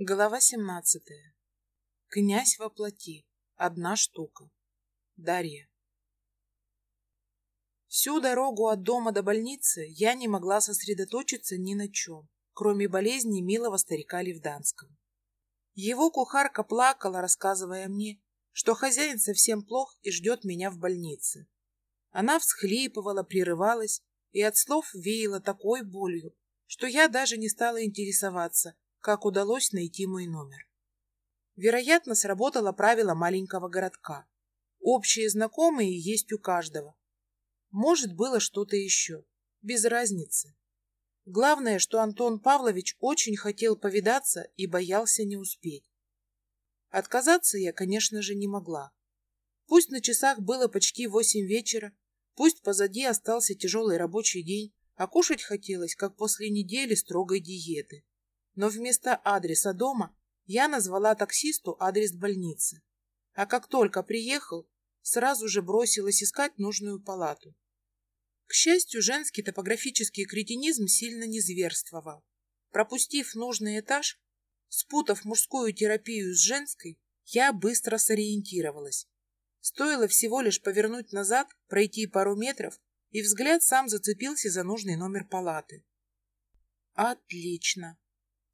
Глава 17. Князь во плоти. Одна штука. Дарья. Всю дорогу от дома до больницы я не могла сосредоточиться ни на чем, кроме болезни милого старика Левданского. Его кухарка плакала, рассказывая мне, что хозяин совсем плох и ждет меня в больнице. Она всхлипывала, прерывалась и от слов веяла такой болью, что я даже не стала интересоваться, как удалось найти мой номер. Вероятно, сработало правило маленького городка. Общие знакомые есть у каждого. Может, было что-то еще. Без разницы. Главное, что Антон Павлович очень хотел повидаться и боялся не успеть. Отказаться я, конечно же, не могла. Пусть на часах было почти восемь вечера, пусть позади остался тяжелый рабочий день, а кушать хотелось, как после недели строгой диеты но вместо адреса дома я назвала таксисту адрес больницы. А как только приехал, сразу же бросилась искать нужную палату. К счастью, женский топографический кретинизм сильно не зверствовал. Пропустив нужный этаж, спутав мужскую терапию с женской, я быстро сориентировалась. Стоило всего лишь повернуть назад, пройти пару метров, и взгляд сам зацепился за нужный номер палаты. Отлично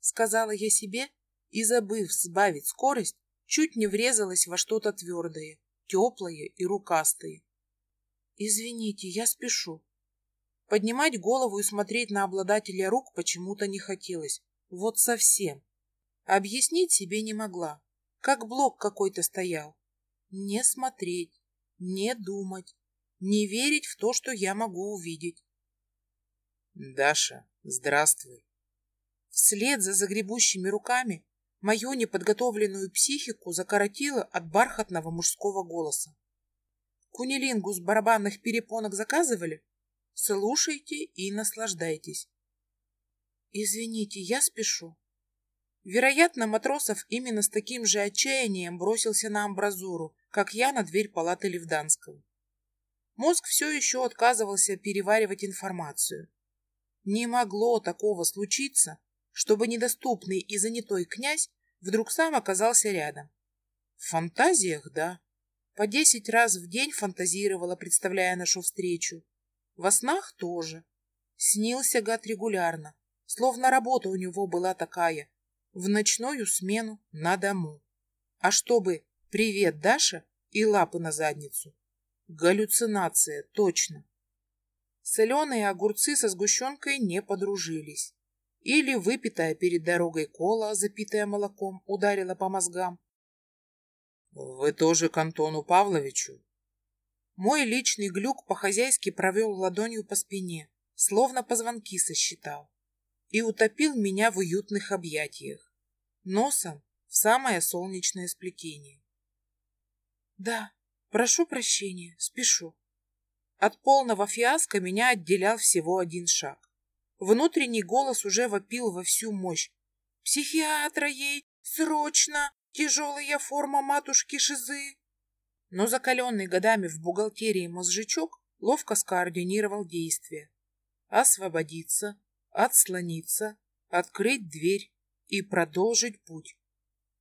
сказала я себе и, забыв сбавить скорость, чуть не врезалась во что-то твердое, теплое и рукастое. «Извините, я спешу». Поднимать голову и смотреть на обладателя рук почему-то не хотелось. Вот совсем. Объяснить себе не могла. Как блок какой-то стоял. Не смотреть, не думать, не верить в то, что я могу увидеть. «Даша, здравствуй!» Вслед за загребущими руками мою неподготовленную психику закоротило от бархатного мужского голоса. Кунилингу с барабанных перепонок заказывали? Слушайте и наслаждайтесь. Извините, я спешу. Вероятно, Матросов именно с таким же отчаянием бросился на амбразуру, как я на дверь палаты Левданского. Мозг все еще отказывался переваривать информацию. Не могло такого случиться, чтобы недоступный и занятой князь вдруг сам оказался рядом. В фантазиях, да. По десять раз в день фантазировала, представляя нашу встречу. Во снах тоже. Снился гад регулярно, словно работа у него была такая. В ночную смену на дому. А чтобы «Привет, Даша» и лапы на задницу. Галлюцинация, точно. Соленые огурцы со сгущенкой не подружились. Или выпитая перед дорогой кола, запитая молоком, ударила по мозгам. «Вы тоже к Антону Павловичу?» Мой личный глюк по-хозяйски провел ладонью по спине, словно позвонки сосчитал, и утопил меня в уютных объятиях, носом в самое солнечное сплетение. «Да, прошу прощения, спешу». От полного фиаско меня отделял всего один шаг. Внутренний голос уже вопил во всю мощь. «Психиатра ей! Срочно! Тяжелая форма матушки Шизы!» Но закаленный годами в бухгалтерии мозжечок ловко скоординировал действия. Освободиться, отслониться, открыть дверь и продолжить путь.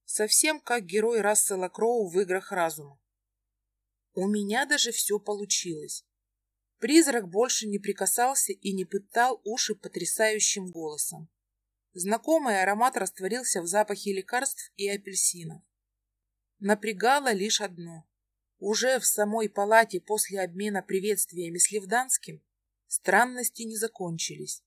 Совсем как герой Рассела Кроу в «Играх разума». У меня даже все получилось. Призрак больше не прикасался и не пытал уши потрясающим голосом. Знакомый аромат растворился в запахе лекарств и апельсинов. Напрягало лишь одно. Уже в самой палате после обмена приветствиями с Левданским странности не закончились.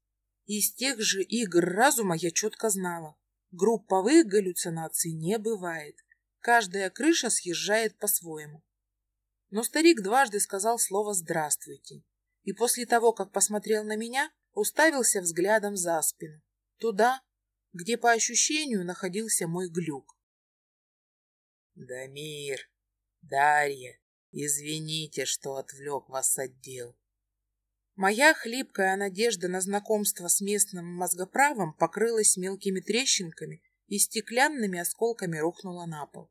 Из тех же игр разума я четко знала. Групповых галлюцинаций не бывает. Каждая крыша съезжает по-своему. Но старик дважды сказал слово «здравствуйте», и после того, как посмотрел на меня, уставился взглядом за спину, туда, где по ощущению находился мой глюк. «Дамир, Дарья, извините, что отвлек вас от дел». Моя хлипкая надежда на знакомство с местным мозгоправом покрылась мелкими трещинками и стеклянными осколками рухнула на пол.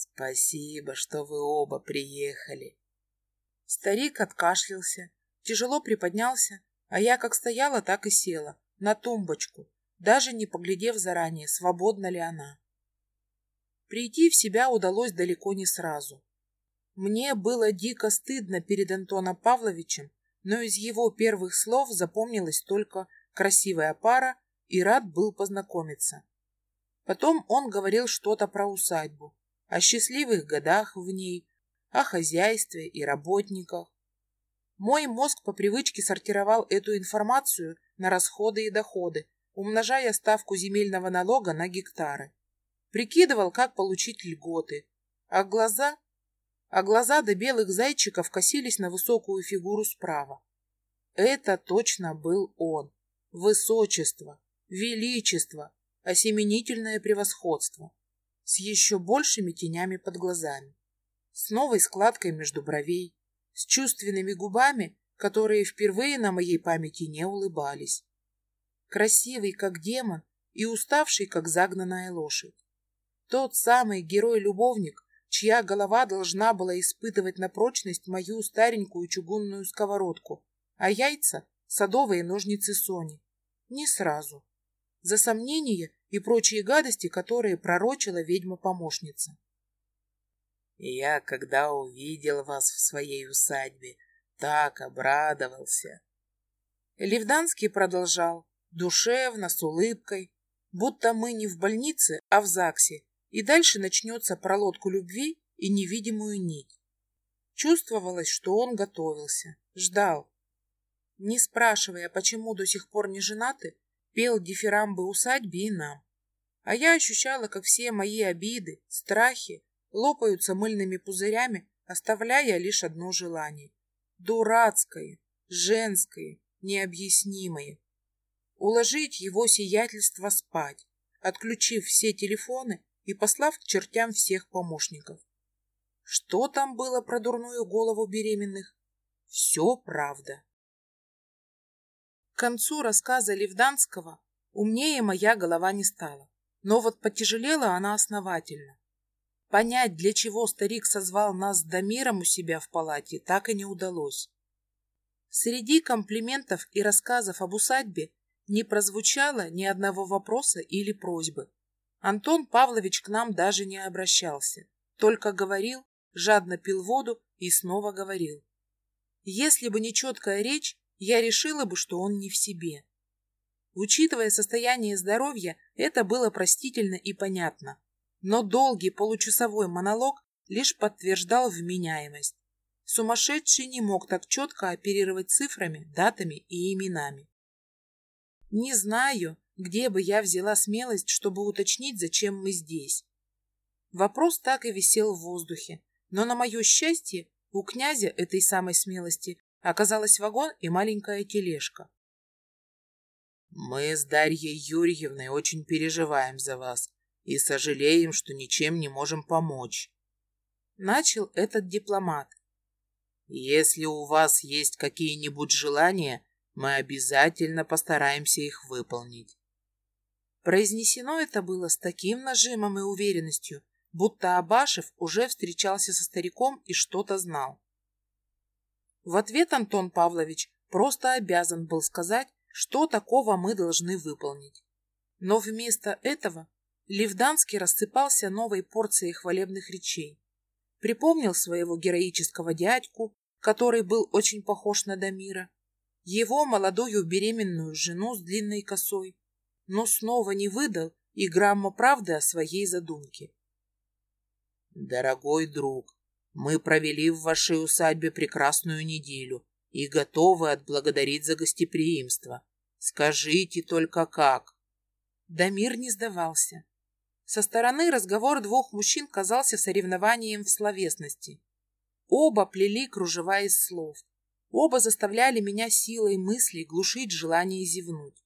Спасибо, что вы оба приехали. Старик откашлялся, тяжело приподнялся, а я как стояла, так и села, на тумбочку, даже не поглядев заранее, свободна ли она. Прийти в себя удалось далеко не сразу. Мне было дико стыдно перед Антоном Павловичем, но из его первых слов запомнилась только красивая пара и рад был познакомиться. Потом он говорил что-то про усадьбу, о счастливых годах в ней, о хозяйстве и работниках. Мой мозг по привычке сортировал эту информацию на расходы и доходы, умножая ставку земельного налога на гектары. Прикидывал, как получить льготы, а глаза а глаза до белых зайчиков косились на высокую фигуру справа. Это точно был он. Высочество, величество, осеменительное превосходство. С еще большими тенями под глазами. С новой складкой между бровей. С чувственными губами, которые впервые на моей памяти не улыбались. Красивый, как демон, и уставший, как загнанная лошадь. Тот самый герой-любовник, чья голова должна была испытывать на прочность мою старенькую чугунную сковородку, а яйца — садовые ножницы Сони. Не сразу. За сомнения и прочие гадости, которые пророчила ведьма-помощница. Я, когда увидел вас в своей усадьбе, так обрадовался. Левданский продолжал, душевно, с улыбкой, будто мы не в больнице, а в ЗАГСе, и дальше начнется про лодку любви и невидимую нить. Чувствовалось, что он готовился, ждал. Не спрашивая, почему до сих пор не женаты, пел дифирамбы усадьбе и нам. А я ощущала, как все мои обиды, страхи лопаются мыльными пузырями, оставляя лишь одно желание. Дурацкое, женское, необъяснимое. Уложить его сиятельство спать, отключив все телефоны и послав к чертям всех помощников. Что там было про дурную голову беременных? Все правда. К концу рассказа Левданского умнее моя голова не стала, но вот потяжелела она основательно. Понять, для чего старик созвал нас с Дамиром у себя в палате, так и не удалось. Среди комплиментов и рассказов об усадьбе не прозвучало ни одного вопроса или просьбы. Антон Павлович к нам даже не обращался, только говорил, жадно пил воду и снова говорил. Если бы не четкая речь, я решила бы, что он не в себе. Учитывая состояние здоровья, это было простительно и понятно. Но долгий получасовой монолог лишь подтверждал вменяемость. Сумасшедший не мог так четко оперировать цифрами, датами и именами. Не знаю, где бы я взяла смелость, чтобы уточнить, зачем мы здесь. Вопрос так и висел в воздухе, но на мое счастье у князя этой самой смелости оказалась вагон и маленькая тележка. Мы с Дарьей Юрьевной очень переживаем за вас и сожалеем, что ничем не можем помочь. Начал этот дипломат. Если у вас есть какие-нибудь желания, мы обязательно постараемся их выполнить. Произнесено это было с таким нажимом и уверенностью, будто Абашев уже встречался со стариком и что-то знал. В ответ Антон Павлович просто обязан был сказать, что такого мы должны выполнить. Но вместо этого Левданский рассыпался новой порцией хвалебных речей. Припомнил своего героического дядьку, который был очень похож на Дамира, его молодую беременную жену с длинной косой, но снова не выдал и грамма правды о своей задумке. «Дорогой друг, мы провели в вашей усадьбе прекрасную неделю и готовы отблагодарить за гостеприимство. Скажите только как?» Дамир не сдавался. Со стороны разговор двух мужчин казался соревнованием в словесности. Оба плели кружева из слов. Оба заставляли меня силой мыслей глушить желание зевнуть.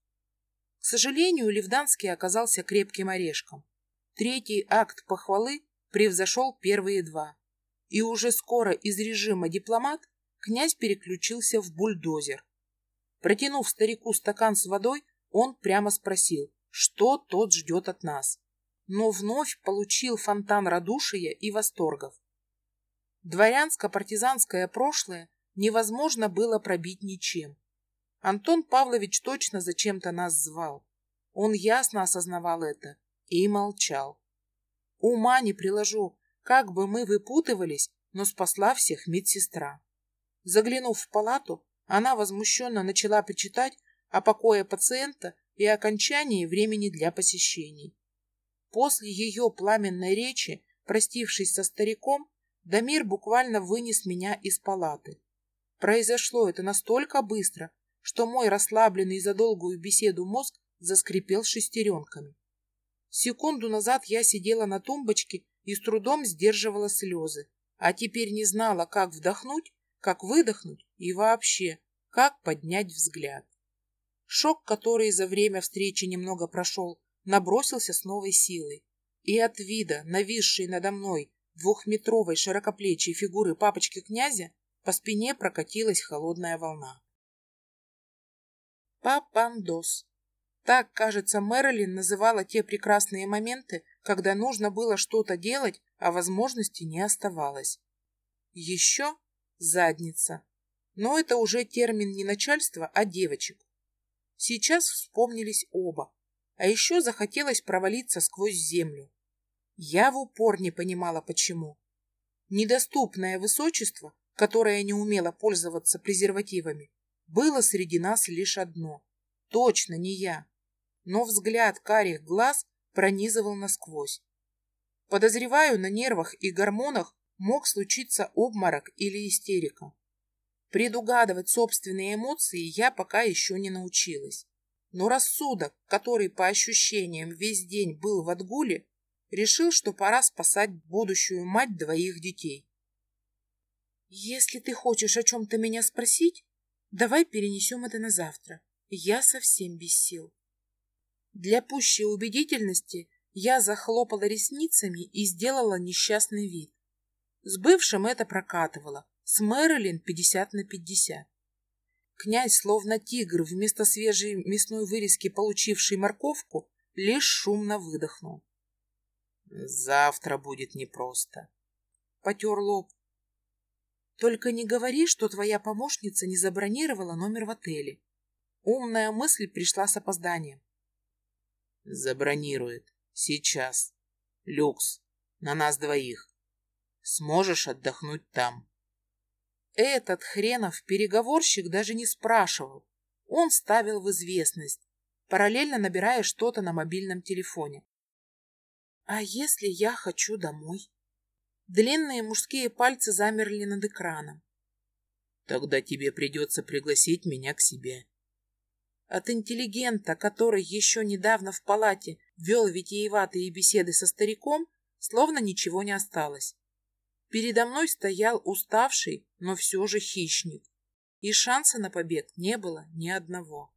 К сожалению, Левданский оказался крепким орешком. Третий акт похвалы превзошел первые два. И уже скоро из режима дипломат князь переключился в бульдозер. Протянув старику стакан с водой, он прямо спросил, что тот ждет от нас. Но вновь получил фонтан радушия и восторгов. Дворянско-партизанское прошлое невозможно было пробить ничем. Антон Павлович точно зачем-то нас звал. Он ясно осознавал это и молчал. Ума не приложу, как бы мы выпутывались, но спасла всех медсестра. Заглянув в палату, она возмущенно начала почитать о покое пациента и окончании времени для посещений. После ее пламенной речи, простившись со стариком, Дамир буквально вынес меня из палаты. Произошло это настолько быстро, что мой расслабленный за долгую беседу мозг заскрипел шестеренками. Секунду назад я сидела на тумбочке и с трудом сдерживала слезы, а теперь не знала, как вдохнуть, как выдохнуть и вообще, как поднять взгляд. Шок, который за время встречи немного прошел, набросился с новой силой. И от вида, нависшей надо мной, двухметровой широкоплечей фигуры папочки князя, по спине прокатилась холодная волна. Папандос. Так, кажется, Мэрилин называла те прекрасные моменты, когда нужно было что-то делать, а возможности не оставалось. Еще задница. Но это уже термин не начальства, а девочек. Сейчас вспомнились оба. А еще захотелось провалиться сквозь землю. Я в упор не понимала, почему. Недоступное высочество, которое не умело пользоваться презервативами, было среди нас лишь одно. Точно не я но взгляд карих глаз пронизывал насквозь. Подозреваю, на нервах и гормонах мог случиться обморок или истерика. Предугадывать собственные эмоции я пока еще не научилась. Но рассудок, который по ощущениям весь день был в отгуле, решил, что пора спасать будущую мать двоих детей. «Если ты хочешь о чем-то меня спросить, давай перенесем это на завтра. Я совсем без сил». Для пущей убедительности я захлопала ресницами и сделала несчастный вид. С бывшим это прокатывало, с Мэрилин 50 на 50. Князь, словно тигр, вместо свежей мясной вырезки, получивший морковку, лишь шумно выдохнул. «Завтра будет непросто», — потер лоб. «Только не говори, что твоя помощница не забронировала номер в отеле». Умная мысль пришла с опозданием. Забронирует. Сейчас. Люкс. На нас двоих. Сможешь отдохнуть там. Этот хренов переговорщик даже не спрашивал. Он ставил в известность, параллельно набирая что-то на мобильном телефоне. А если я хочу домой? Длинные мужские пальцы замерли над экраном. Тогда тебе придется пригласить меня к себе. От интеллигента, который еще недавно в палате вел витиеватые беседы со стариком, словно ничего не осталось. Передо мной стоял уставший, но все же хищник, и шанса на побег не было ни одного.